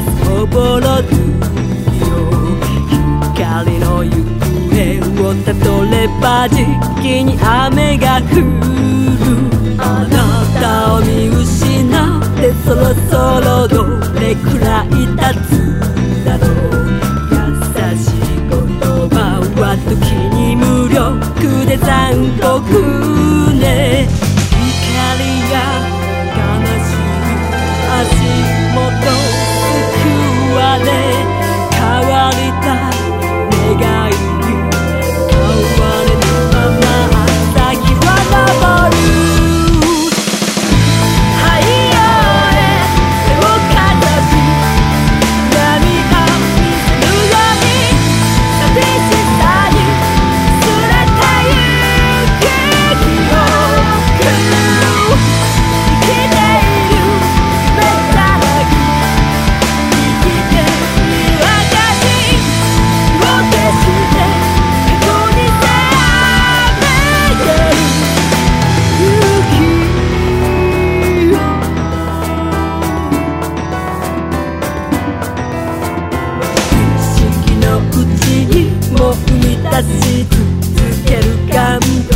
らず朧るよ光の行方をたどればじきに雨が降るあなたを見失ってそろそろどれくらい経つだろう優しい言葉は時に無力で残酷も生み出し続ける感動